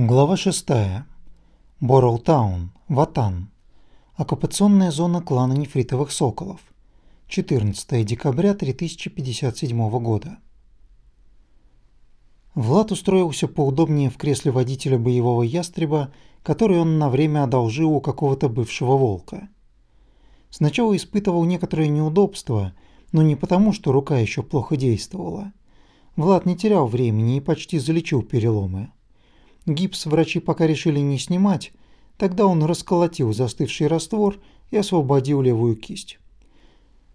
Глава 6. Борроутаун, Ватан. Оккупационная зона клана нефритовых соколов. 14 декабря 3057 года. Влад устроился поудобнее в кресле водителя боевого ястреба, который он на время одолжил у какого-то бывшего волка. Сначала испытывал некоторые неудобства, но не потому, что рука еще плохо действовала. Влад не терял времени и почти залечил переломы. Гипс врачи пока решили не снимать, тогда он расколотил застывший раствор и освободил левую кисть.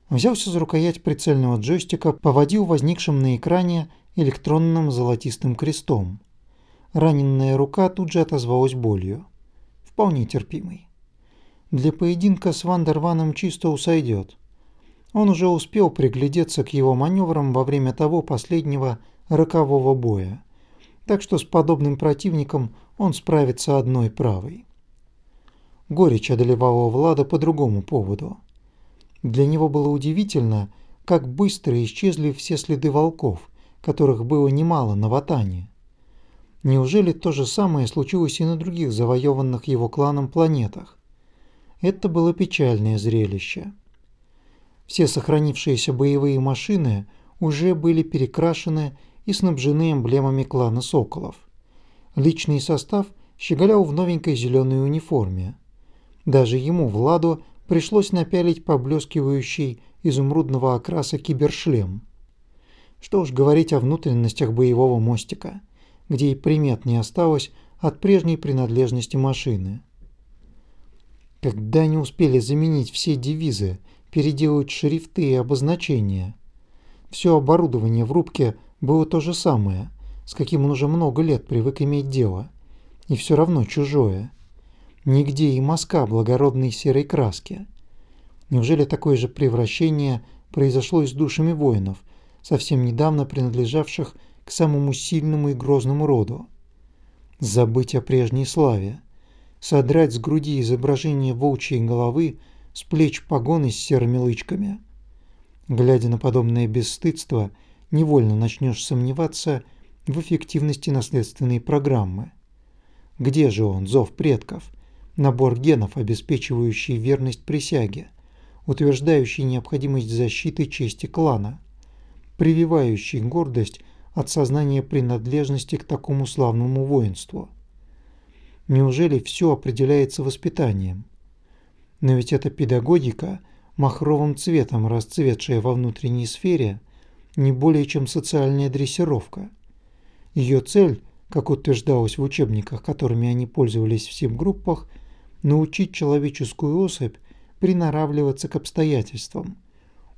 Взялся за рукоять прицельного джойстика, поводил возникшим на экране электронным золотистым крестом. Раненная рука тут же отозвалась болью. Вполне терпимой. Для поединка с Вандерваном чисто сойдет. Он уже успел приглядеться к его маневрам во время того последнего рокового боя так что с подобным противником он справится одной правой. Горечь одолевала Влада по другому поводу. Для него было удивительно, как быстро исчезли все следы волков, которых было немало на Ватане. Неужели то же самое случилось и на других завоеванных его кланом планетах? Это было печальное зрелище. Все сохранившиеся боевые машины уже были перекрашены и снабжены эмблемами клана Соколов. Личный состав щеголял в новенькой зеленой униформе. Даже ему, Владу, пришлось напялить поблескивающий изумрудного окраса кибершлем. Что уж говорить о внутренностях боевого мостика, где и примет не осталось от прежней принадлежности машины. Когда они успели заменить все девизы, переделать шрифты и обозначения, все оборудование в рубке было то же самое, с каким он уже много лет привык иметь дело, и все равно чужое. Нигде и мазка благородной серой краски. Неужели такое же превращение произошло и с душами воинов, совсем недавно принадлежавших к самому сильному и грозному роду? Забыть о прежней славе, содрать с груди изображение волчьей головы, с плеч погоны с серыми лычками. Глядя на подобное бесстыдство – невольно начнешь сомневаться в эффективности наследственной программы. Где же он, зов предков, набор генов, обеспечивающий верность присяге, утверждающий необходимость защиты чести клана, прививающий гордость от сознания принадлежности к такому славному воинству? Неужели все определяется воспитанием? Но ведь эта педагогика, махровым цветом расцветшая во внутренней сфере – не более чем социальная дрессировка. Ее цель, как утверждалось в учебниках, которыми они пользовались в СИП-группах, научить человеческую особь приноравливаться к обстоятельствам,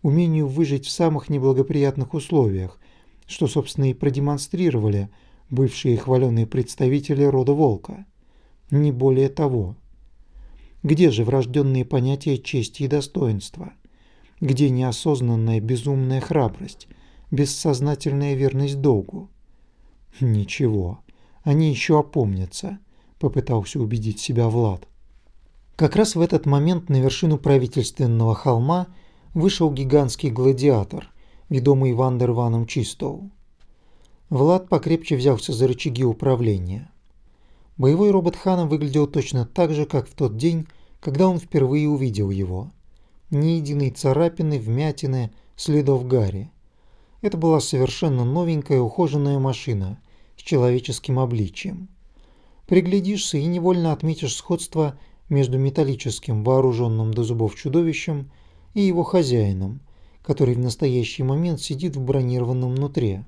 умению выжить в самых неблагоприятных условиях, что, собственно, и продемонстрировали бывшие хваленные представители рода волка. Не более того. Где же врожденные понятия чести и достоинства? Где неосознанная безумная храбрость, бессознательная верность долгу. Ничего, они еще опомнятся, попытался убедить себя Влад. Как раз в этот момент на вершину правительственного холма вышел гигантский гладиатор, ведомый Вандерваном Чистоу. Влад покрепче взялся за рычаги управления. Боевой робот Хана выглядел точно так же, как в тот день, когда он впервые увидел его. Ни единой царапины, вмятины, следов гари. Это была совершенно новенькая ухоженная машина с человеческим обличием. Приглядишься и невольно отметишь сходство между металлическим вооруженным до зубов чудовищем и его хозяином, который в настоящий момент сидит в бронированном нутре.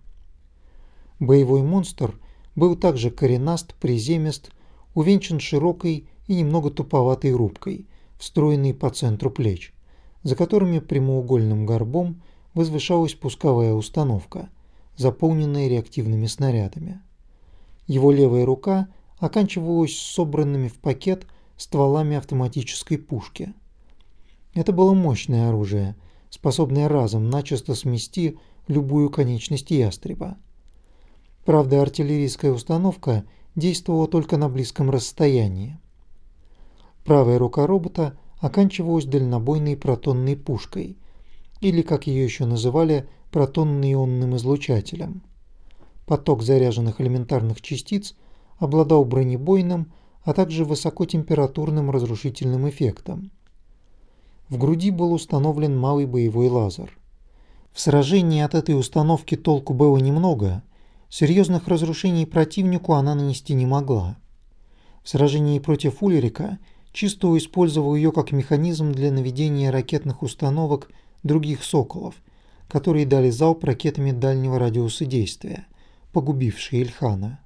Боевой монстр был также коренаст, приземист, увенчан широкой и немного туповатой рубкой, встроенной по центру плеч, за которыми прямоугольным горбом возвышалась пусковая установка, заполненная реактивными снарядами. Его левая рука оканчивалась собранными в пакет стволами автоматической пушки. Это было мощное оружие, способное разом начисто смести любую конечность ястреба. Правда, артиллерийская установка действовала только на близком расстоянии. Правая рука робота оканчивалась дальнобойной протонной пушкой – или, как ее еще называли, протонно-ионным излучателем. Поток заряженных элементарных частиц обладал бронебойным, а также высокотемпературным разрушительным эффектом. В груди был установлен малый боевой лазер. В сражении от этой установки толку было немного, серьезных разрушений противнику она нанести не могла. В сражении против Ульрика Чисто использовал ее как механизм для наведения ракетных установок других «Соколов», которые дали залп ракетами дальнего радиуса действия, погубившие Ильхана.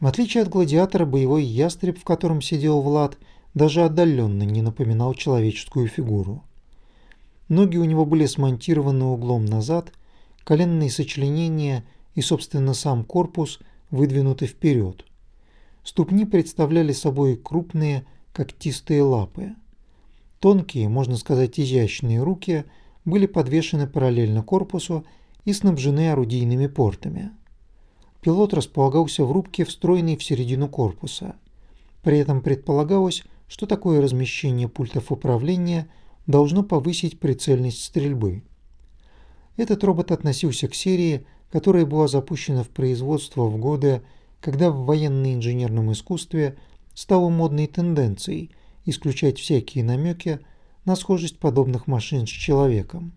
В отличие от гладиатора, боевой ястреб, в котором сидел Влад, даже отдаленно не напоминал человеческую фигуру. Ноги у него были смонтированы углом назад, коленные сочленения и, собственно, сам корпус выдвинуты вперед. Ступни представляли собой крупные когтистые лапы. Тонкие, можно сказать, изящные руки были подвешены параллельно корпусу и снабжены орудийными портами. Пилот располагался в рубке, встроенной в середину корпуса. При этом предполагалось, что такое размещение пультов управления должно повысить прицельность стрельбы. Этот робот относился к серии, которая была запущена в производство в годы когда в военно-инженерном искусстве стало модной тенденцией исключать всякие намеки на схожесть подобных машин с человеком.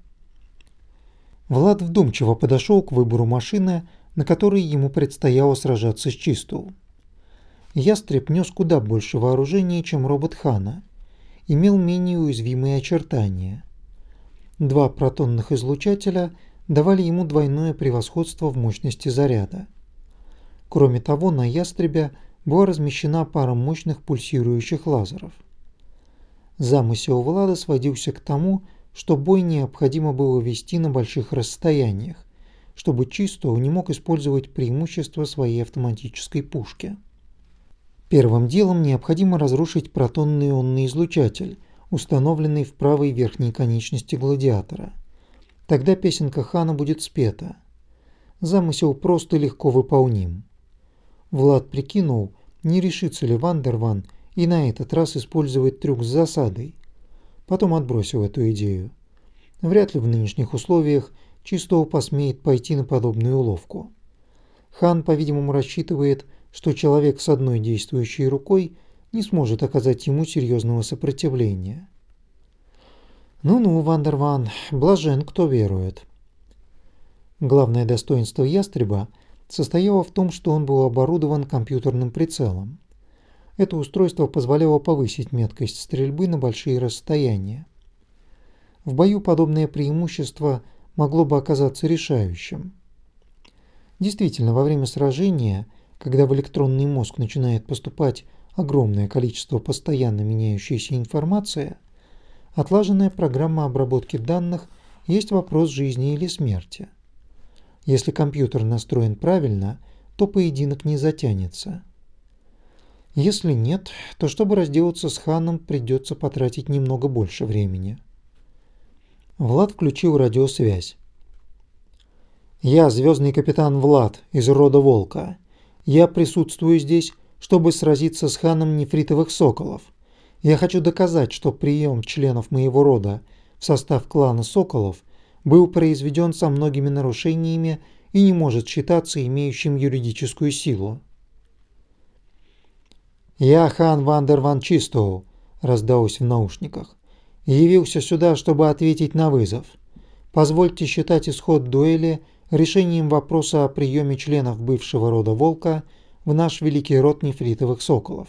Влад вдумчиво подошел к выбору машины, на которой ему предстояло сражаться с Чистул. Ястреб нес куда больше вооружения, чем робот Хана, имел менее уязвимые очертания. Два протонных излучателя давали ему двойное превосходство в мощности заряда. Кроме того, на ястребе была размещена пара мощных пульсирующих лазеров. Замысел Влада сводился к тому, что бой необходимо было вести на больших расстояниях, чтобы Чистов не мог использовать преимущество своей автоматической пушки. Первым делом необходимо разрушить протонный ионный излучатель, установленный в правой верхней конечности гладиатора. Тогда песенка Хана будет спета. Замысел просто легко выполним. Влад прикинул, не решится ли Вандерван и на этот раз использовать трюк с засадой. Потом отбросил эту идею. Вряд ли в нынешних условиях Чистов посмеет пойти на подобную уловку. Хан, по-видимому, рассчитывает, что человек с одной действующей рукой не сможет оказать ему серьезного сопротивления. Ну-ну, Вандерван, блажен, кто верует. Главное достоинство ястреба – состояла в том, что он был оборудован компьютерным прицелом. Это устройство позволяло повысить меткость стрельбы на большие расстояния. В бою подобное преимущество могло бы оказаться решающим. Действительно, во время сражения, когда в электронный мозг начинает поступать огромное количество постоянно меняющейся информации, отлаженная программа обработки данных есть вопрос жизни или смерти. Если компьютер настроен правильно, то поединок не затянется. Если нет, то чтобы разделаться с Ханом, придется потратить немного больше времени. Влад включил радиосвязь. «Я звездный капитан Влад из рода Волка. Я присутствую здесь, чтобы сразиться с ханом нефритовых соколов. Я хочу доказать, что прием членов моего рода в состав клана соколов был произведен со многими нарушениями и не может считаться имеющим юридическую силу. «Я хан Вандер Ван Чистоу», – раздалось в наушниках, – «явился сюда, чтобы ответить на вызов. Позвольте считать исход дуэли решением вопроса о приеме членов бывшего рода Волка в наш великий род нефритовых соколов».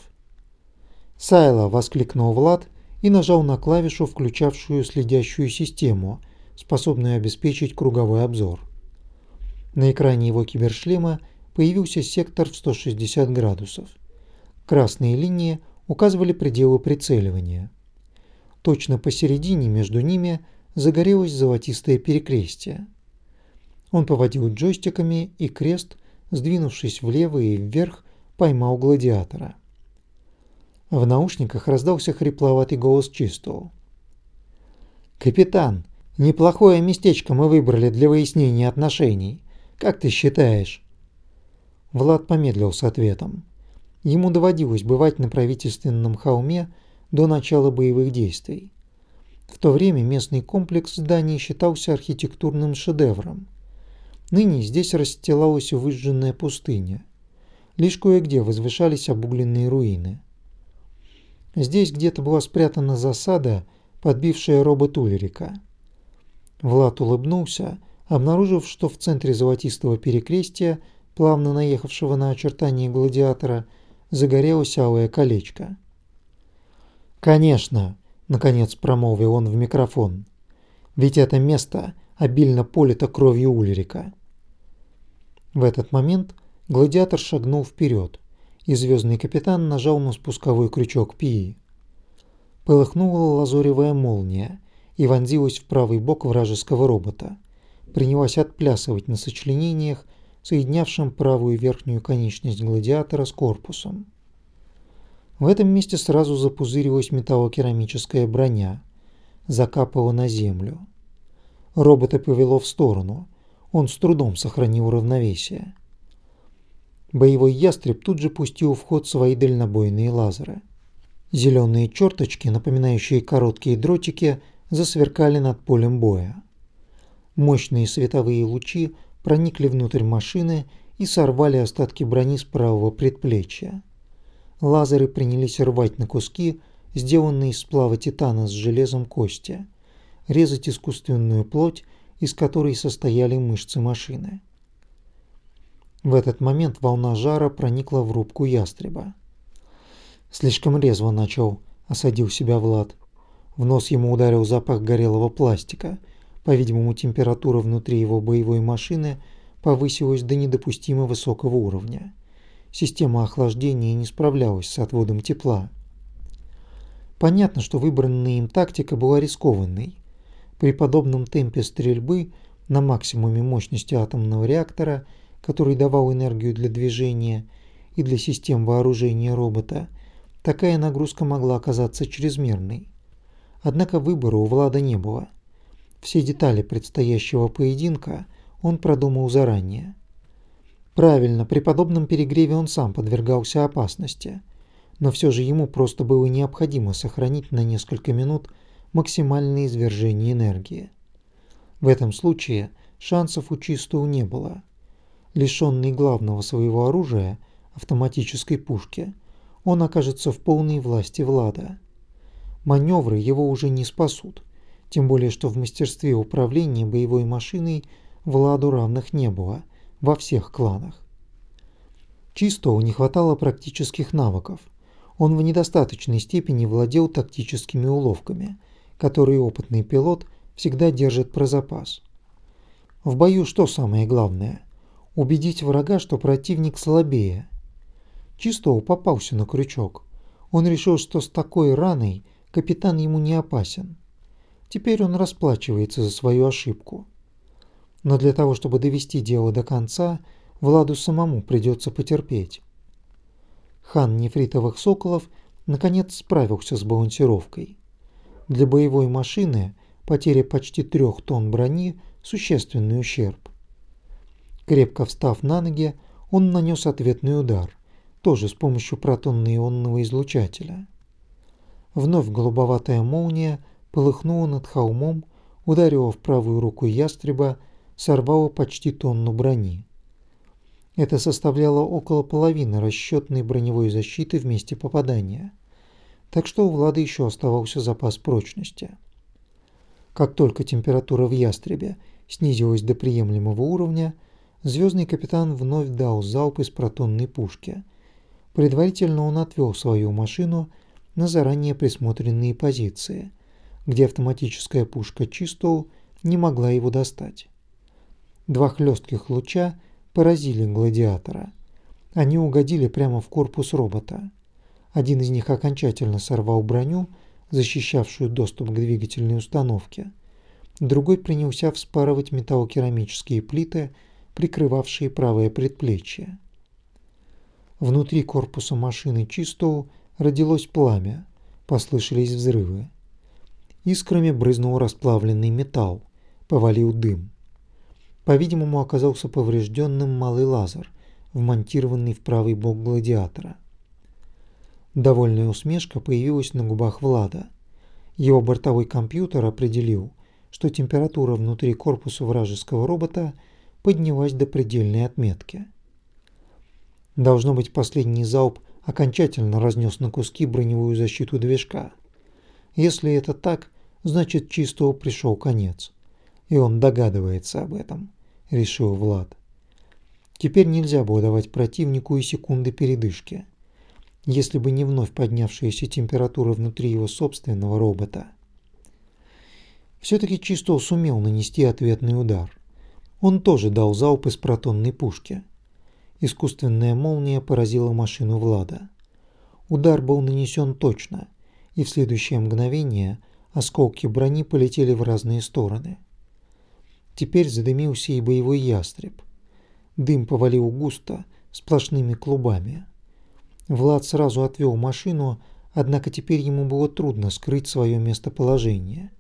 «Сайла!» – воскликнул Влад и нажал на клавишу, включавшую следящую систему – способную обеспечить круговой обзор. На экране его кибершлема появился сектор в 160 градусов. Красные линии указывали пределы прицеливания. Точно посередине между ними загорелось золотистое перекрестие. Он поводил джойстиками, и крест, сдвинувшись влево и вверх, поймал гладиатора. В наушниках раздался хрипловатый голос Чистого. «Капитан, Неплохое местечко мы выбрали для выяснения отношений. Как ты считаешь? Влад помедлил с ответом. Ему доводилось бывать на правительственном холме до начала боевых действий. В то время местный комплекс зданий считался архитектурным шедевром. Ныне здесь расстилалась выжженная пустыня. Лишь кое-где возвышались обугленные руины. Здесь где-то была спрятана засада, подбившая робот Ульрика. Влад улыбнулся, обнаружив, что в центре золотистого перекрестия, плавно наехавшего на очертания гладиатора, загорелось алое колечко. «Конечно!» – наконец промолвил он в микрофон. «Ведь это место обильно полито кровью Ульрика». В этот момент гладиатор шагнул вперед, и звездный капитан нажал на спусковой крючок Пии. Полыхнула лазуревая молния и вонзилась в правый бок вражеского робота. Принялась отплясывать на сочленениях, соединявшем правую верхнюю конечность гладиатора с корпусом. В этом месте сразу запузырилась металлокерамическая броня, закапала на землю. Робота повело в сторону, он с трудом сохранил равновесие. Боевой ястреб тут же пустил в ход свои дальнобойные лазеры. Зеленые черточки, напоминающие короткие дротики, засверкали над полем боя. Мощные световые лучи проникли внутрь машины и сорвали остатки брони с правого предплечья. Лазеры принялись рвать на куски, сделанные из сплава титана с железом кости, резать искусственную плоть из которой состояли мышцы машины. В этот момент волна жара проникла в рубку ястреба. Слишком резво начал, осадил себя Влад. В нос ему ударил запах горелого пластика. По-видимому, температура внутри его боевой машины повысилась до недопустимо высокого уровня. Система охлаждения не справлялась с отводом тепла. Понятно, что выбранная им тактика была рискованной. При подобном темпе стрельбы на максимуме мощности атомного реактора, который давал энергию для движения и для систем вооружения робота, такая нагрузка могла оказаться чрезмерной. Однако выбора у Влада не было. Все детали предстоящего поединка он продумал заранее. Правильно, при подобном перегреве он сам подвергался опасности, но все же ему просто было необходимо сохранить на несколько минут максимальное извержение энергии. В этом случае шансов у Чистого не было. Лишенный главного своего оружия, автоматической пушки, он окажется в полной власти Влада. Маневры его уже не спасут, тем более что в мастерстве управления боевой машиной Владу равных не было во всех кланах. Чистого не хватало практических навыков. Он в недостаточной степени владел тактическими уловками, который опытный пилот всегда держит про запас. В бою что самое главное? Убедить врага, что противник слабее. Чистов попался на крючок. Он решил, что с такой раной капитан ему не опасен. Теперь он расплачивается за свою ошибку. Но для того, чтобы довести дело до конца, Владу самому придется потерпеть. Хан нефритовых соколов наконец справился с балансировкой. Для боевой машины потеря почти трех тонн брони – существенный ущерб. Крепко встав на ноги, он нанес ответный удар, тоже с помощью протонно-ионного излучателя. Вновь голубоватая молния полыхнула над холмом, ударила в правую руку ястреба, сорвала почти тонну брони. Это составляло около половины расчетной броневой защиты в месте попадания – так что у Влада еще оставался запас прочности. Как только температура в ястребе снизилась до приемлемого уровня, звездный капитан вновь дал залп из протонной пушки. Предварительно он отвел свою машину на заранее присмотренные позиции, где автоматическая пушка Чистоу не могла его достать. Два хлестких луча поразили гладиатора. Они угодили прямо в корпус робота. Один из них окончательно сорвал броню, защищавшую доступ к двигательной установке. Другой принялся вспарывать металлокерамические плиты, прикрывавшие правое предплечье. Внутри корпуса машины Чистоу родилось пламя, послышались взрывы. Искрами брызнул расплавленный металл, повалил дым. По-видимому, оказался поврежденным малый лазер, вмонтированный в правый бок гладиатора. Довольная усмешка появилась на губах Влада. Его бортовой компьютер определил, что температура внутри корпуса вражеского робота поднялась до предельной отметки. Должно быть, последний залп окончательно разнес на куски броневую защиту движка. Если это так, значит чистого пришел конец. И он догадывается об этом, решил Влад. Теперь нельзя было давать противнику и секунды передышки. Если бы не вновь поднявшаяся температура внутри его собственного робота. Все-таки Чистол сумел нанести ответный удар. Он тоже дал залп из протонной пушки. Искусственная молния поразила машину Влада. Удар был нанесен точно, и в следующее мгновение осколки брони полетели в разные стороны. Теперь задымился и боевой ястреб. Дым повалил густо, сплошными клубами. Влад сразу отвел машину, однако теперь ему было трудно скрыть свое местоположение.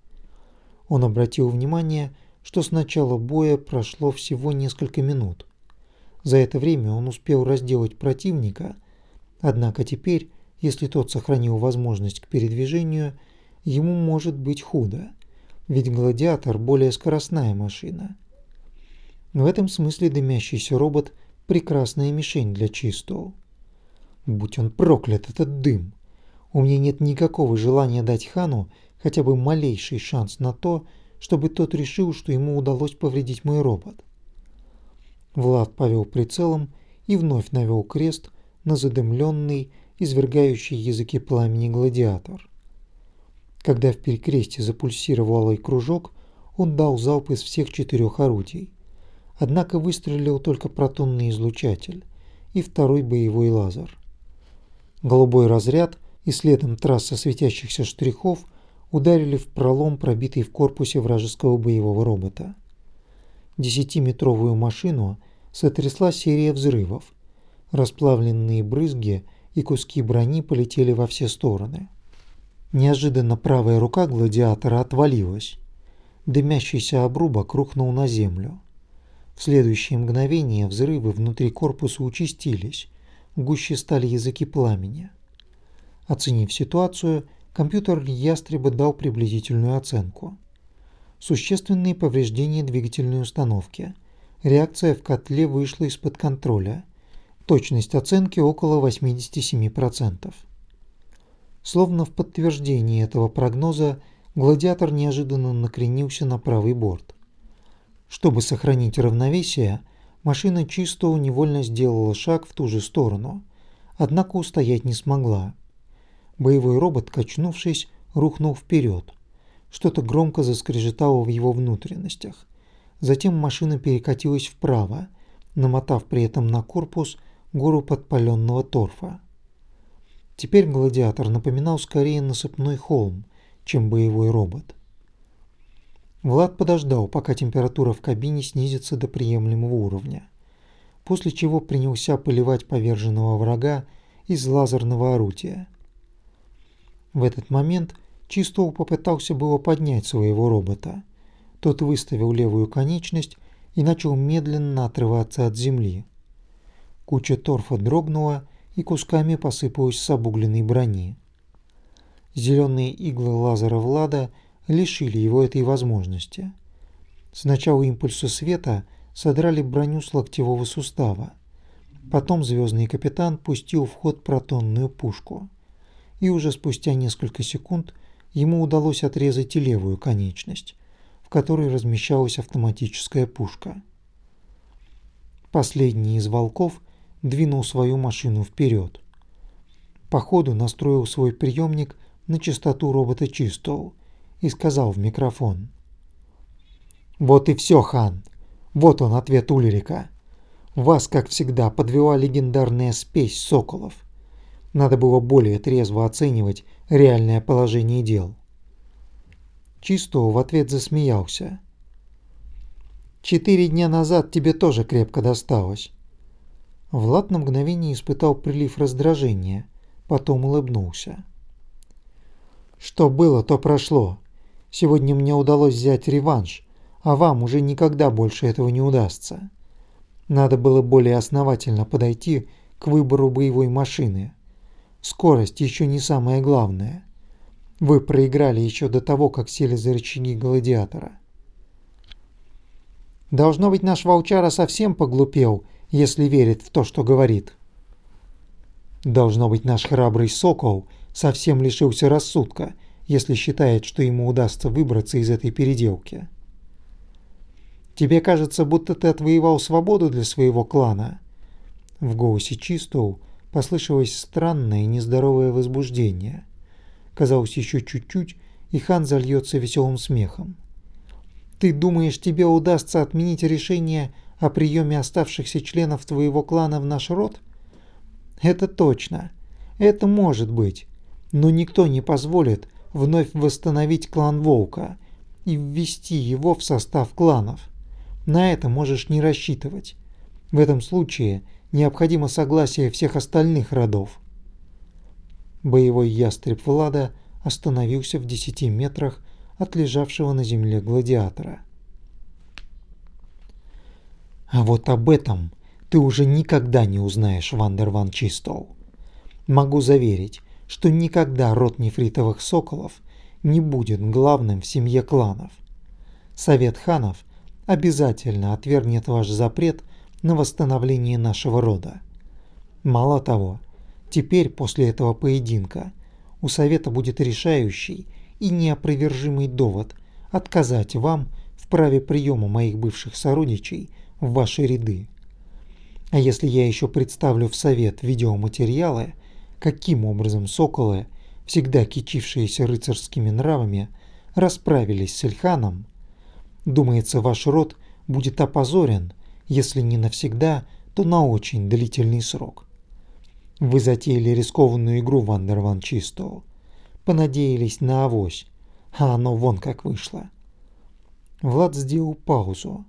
Он обратил внимание, что с начала боя прошло всего несколько минут. За это время он успел разделать противника, однако теперь, если тот сохранил возможность к передвижению, ему может быть худо, ведь гладиатор более скоростная машина. В этом смысле дымящийся робот – прекрасная мишень для Чистоу. Будь он проклят, этот дым! У меня нет никакого желания дать Хану хотя бы малейший шанс на то, чтобы тот решил, что ему удалось повредить мой робот. Влад повел прицелом и вновь навел крест на задымленный, извергающий языки пламени гладиатор. Когда в перекрестье запульсировал алый кружок, он дал залп из всех четырех орудий. Однако выстрелил только протонный излучатель и второй боевой лазер. Голубой разряд и следом трасса светящихся штрихов ударили в пролом, пробитый в корпусе вражеского боевого робота. Десятиметровую машину сотрясла серия взрывов. Расплавленные брызги и куски брони полетели во все стороны. Неожиданно правая рука гладиатора отвалилась. Дымящийся обрубок рухнул на землю. В следующее мгновение взрывы внутри корпуса участились, гуще стали языки пламени. Оценив ситуацию, компьютер ястреба дал приблизительную оценку. Существенные повреждения двигательной установки. Реакция в котле вышла из-под контроля. Точность оценки около 87%. Словно в подтверждение этого прогноза, гладиатор неожиданно накренился на правый борт. Чтобы сохранить равновесие, машина чисто невольно сделала шаг в ту же сторону, однако устоять не смогла. Боевой робот, качнувшись, рухнул вперед. Что-то громко заскрежетало в его внутренностях. Затем машина перекатилась вправо, намотав при этом на корпус гору подпаленного торфа. Теперь гладиатор напоминал скорее насыпной холм, чем боевой робот. Влад подождал, пока температура в кабине снизится до приемлемого уровня, после чего принялся поливать поверженного врага из лазерного орудия. В этот момент Чистоу попытался было поднять своего робота. Тот выставил левую конечность и начал медленно отрываться от земли. Куча торфа дрогнула и кусками посыпалась с обугленной брони. Зеленые иглы лазера Влада – лишили его этой возможности. Сначала импульсы света содрали броню с локтевого сустава. Потом звездный капитан пустил в ход протонную пушку. И уже спустя несколько секунд ему удалось отрезать и левую конечность, в которой размещалась автоматическая пушка. Последний из волков двинул свою машину вперед. По ходу настроил свой приемник на частоту робота Чистоу и сказал в микрофон. «Вот и все, хан. Вот он, ответ Ульрика. Вас, как всегда, подвела легендарная спесь соколов. Надо было более трезво оценивать реальное положение дел». Чисто в ответ засмеялся. «Четыре дня назад тебе тоже крепко досталось». Влад на мгновение испытал прилив раздражения, потом улыбнулся. «Что было, то прошло. Сегодня мне удалось взять реванш, а вам уже никогда больше этого не удастся. Надо было более основательно подойти к выбору боевой машины. Скорость еще не самое главное. Вы проиграли еще до того, как сели за рычаги гладиатора. Должно быть, наш волчара совсем поглупел, если верит в то, что говорит. Должно быть, наш храбрый сокол совсем лишился рассудка, если считает, что ему удастся выбраться из этой переделки. Тебе кажется, будто ты отвоевал свободу для своего клана. В голосе Чистоу послышалось странное нездоровое возбуждение. Казалось, еще чуть-чуть, и хан зальется веселым смехом. Ты думаешь, тебе удастся отменить решение о приеме оставшихся членов твоего клана в наш род? Это точно. Это может быть. Но никто не позволит вновь восстановить клан Волка и ввести его в состав кланов. На это можешь не рассчитывать. В этом случае необходимо согласие всех остальных родов. Боевой ястреб Влада остановился в десяти метрах от лежавшего на земле гладиатора. А вот об этом ты уже никогда не узнаешь, Вандер Ван Чистоу. Могу заверить, что никогда род нефритовых соколов не будет главным в семье кланов. Совет ханов обязательно отвергнет ваш запрет на восстановление нашего рода. Мало того, теперь после этого поединка у совета будет решающий и неопровержимый довод отказать вам в праве приема моих бывших сородичей в ваши ряды. А если я еще представлю в совет видеоматериалы, каким образом соколы, всегда кичившиеся рыцарскими нравами, расправились с Эльханом, думается, ваш род будет опозорен, если не навсегда, то на очень длительный срок. Вы затеяли рискованную игру, Вандер Ван Чистоу понадеялись на авось, а оно вон как вышло. Влад сделал паузу.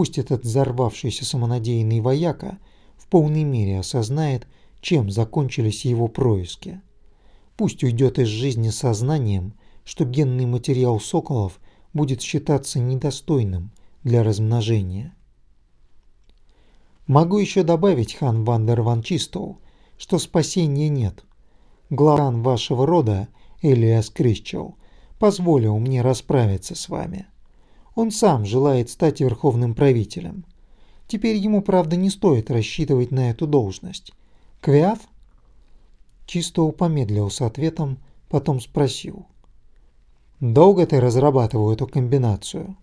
Пусть этот взорвавшийся самонадеянный вояка в полной мере осознает, чем закончились его происки. Пусть уйдет из жизни сознанием, что генный материал соколов будет считаться недостойным для размножения. Могу еще добавить, хан Вандер Ван Чистоу, что спасения нет. Главан вашего рода Элиас Крищел, позволил мне расправиться с вами. Он сам желает стать верховным правителем. Теперь ему, правда, не стоит рассчитывать на эту должность. Квиаф? Чисто помедлил с ответом, потом спросил. «Долго ты разрабатывал эту комбинацию?»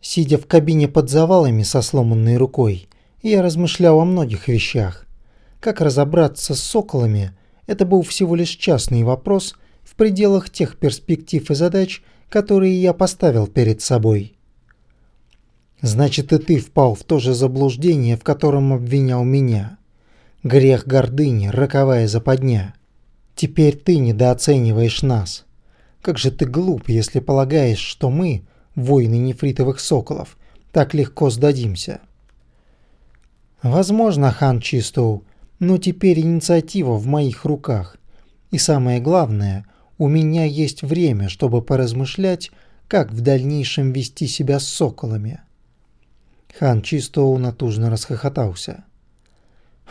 Сидя в кабине под завалами со сломанной рукой, я размышлял о многих вещах. Как разобраться с соколами – это был всего лишь частный вопрос в пределах тех перспектив и задач, которые я поставил перед собой. Значит, и ты впал в то же заблуждение, в котором обвинял меня. Грех гордыни, роковая западня. Теперь ты недооцениваешь нас. Как же ты глуп, если полагаешь, что мы, воины нефритовых соколов, так легко сдадимся. Возможно, хан Чистоу, но теперь инициатива в моих руках. И самое главное, у меня есть время, чтобы поразмышлять, как в дальнейшем вести себя с соколами. Хан Чистоу натужно расхохотался.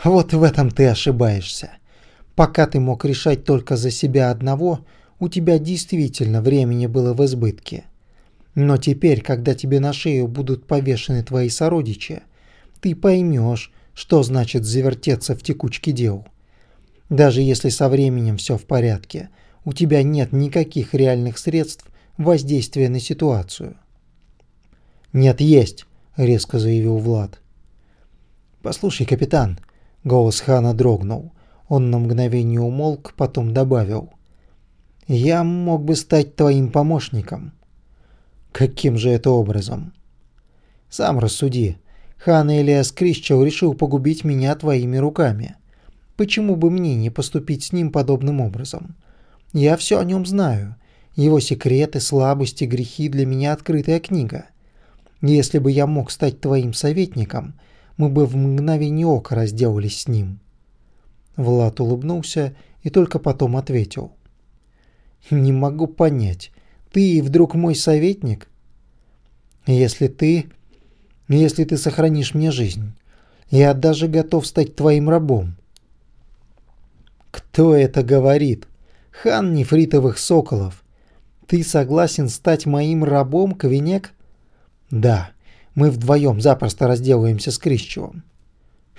Вот в этом ты ошибаешься. Пока ты мог решать только за себя одного, у тебя действительно времени было в избытке. Но теперь, когда тебе на шею будут повешены твои сородичи, ты поймешь, что значит завертеться в текучке дел. Даже если со временем все в порядке, у тебя нет никаких реальных средств воздействия на ситуацию. «Нет, есть», — резко заявил Влад. «Послушай, капитан», — голос Хана дрогнул. Он на мгновение умолк, потом добавил. «Я мог бы стать твоим помощником». «Каким же это образом?» «Сам рассуди. Хан Элиас Крищел решил погубить меня твоими руками. Почему бы мне не поступить с ним подобным образом? Я все о нем знаю. Его секреты, слабости, грехи для меня открытая книга. Если бы я мог стать твоим советником, мы бы в мгновение ока разделались с ним». Влад улыбнулся и только потом ответил. «Не могу понять, ты вдруг мой советник?» «Если ты если ты сохранишь мне жизнь. Я даже готов стать твоим рабом». «Кто это говорит? Хан нефритовых соколов. Ты согласен стать моим рабом, Квинек?» «Да, мы вдвоем запросто разделаемся с Крищевым».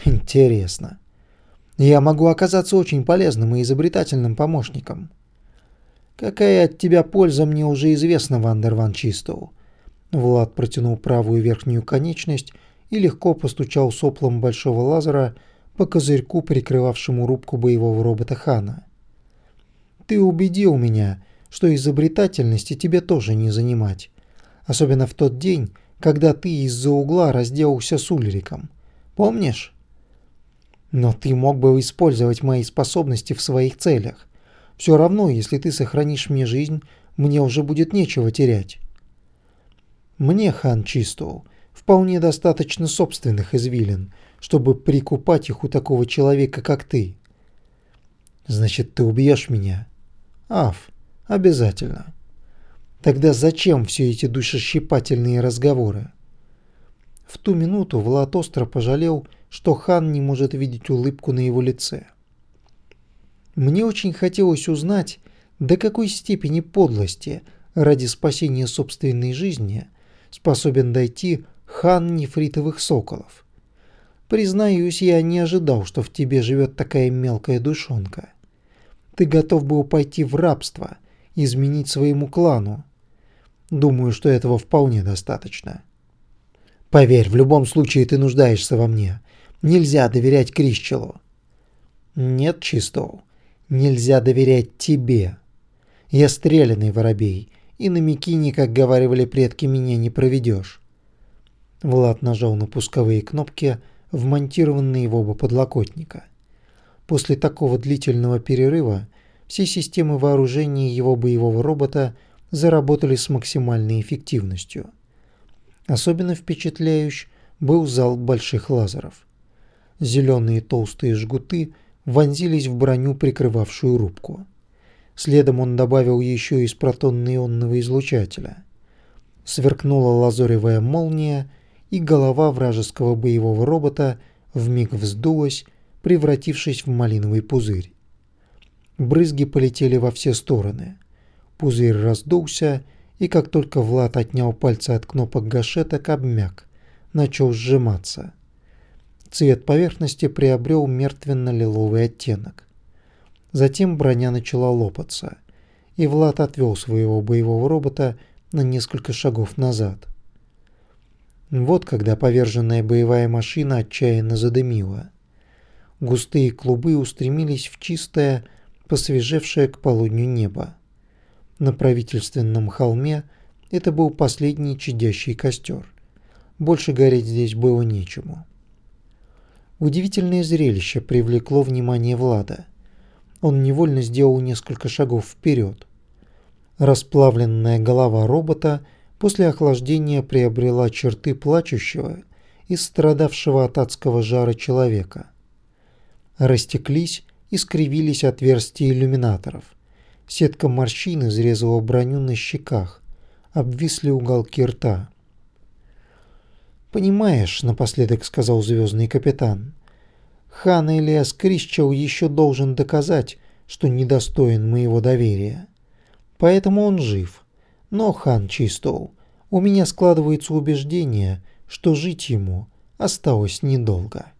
«Интересно. Я могу оказаться очень полезным и изобретательным помощником. Какая от тебя польза мне уже известна, Вандер Ван Чистоу. Влад протянул правую верхнюю конечность и легко постучал соплом большого лазера по козырьку, прикрывавшему рубку боевого робота Хана. «Ты убедил меня, что изобретательности тебе тоже не занимать, особенно в тот день, когда ты из-за угла разделался с Ульриком. Помнишь?» «Но ты мог бы использовать мои способности в своих целях. Все равно, если ты сохранишь мне жизнь, мне уже будет нечего терять». Мне, хан Чистоу, вполне достаточно собственных извилин, чтобы прикупать их у такого человека, как ты. Значит, ты убьешь меня? Аф, обязательно. Тогда зачем все эти душещипательные разговоры? В ту минуту Влад остро пожалел, что хан не может видеть улыбку на его лице. Мне очень хотелось узнать, до какой степени подлости ради спасения собственной жизни способен дойти хан нефритовых соколов. Признаюсь, я не ожидал, что в тебе живет такая мелкая душонка. Ты готов был пойти в рабство, изменить своему клану. Думаю, что этого вполне достаточно. Поверь, в любом случае ты нуждаешься во мне. Нельзя доверять Крищелу. Нет, Чистоу, нельзя доверять тебе. Я стрелянный воробей, и на Микине, как говаривали предки, меня не проведешь. Влад нажал на пусковые кнопки, вмонтированные в оба подлокотника. После такого длительного перерыва все системы вооружения его боевого робота заработали с максимальной эффективностью. Особенно впечатляющий был зал больших лазеров. Зеленые толстые жгуты вонзились в броню, прикрывавшую рубку. Следом он добавил еще из протонно-ионного излучателя. Сверкнула лазоревая молния, и голова вражеского боевого робота вмиг вздулась, превратившись в малиновый пузырь. Брызги полетели во все стороны. Пузырь раздулся, и как только Влад отнял пальцы от кнопок гашеток, обмяк, начал сжиматься. Цвет поверхности приобрел мертвенно-лиловый оттенок. Затем броня начала лопаться, и Влад отвел своего боевого робота на несколько шагов назад. Вот когда поверженная боевая машина отчаянно задымила. Густые клубы устремились в чистое, посвежевшее к полудню небо. На правительственном холме это был последний чадящий костер. Больше гореть здесь было нечему. Удивительное зрелище привлекло внимание Влада – он невольно сделал несколько шагов вперед. Расплавленная голова робота после охлаждения приобрела черты плачущего и страдавшего от адского жара человека. Растеклись и скривились отверстия иллюминаторов. Сетка морщин изрезала броню на щеках, обвисли уголки рта. «Понимаешь», — напоследок сказал звездный капитан, Хан Элиас Крищел еще должен доказать, что недостоин моего доверия. Поэтому он жив. Но, хан Чистоу, у меня складывается убеждение, что жить ему осталось недолго.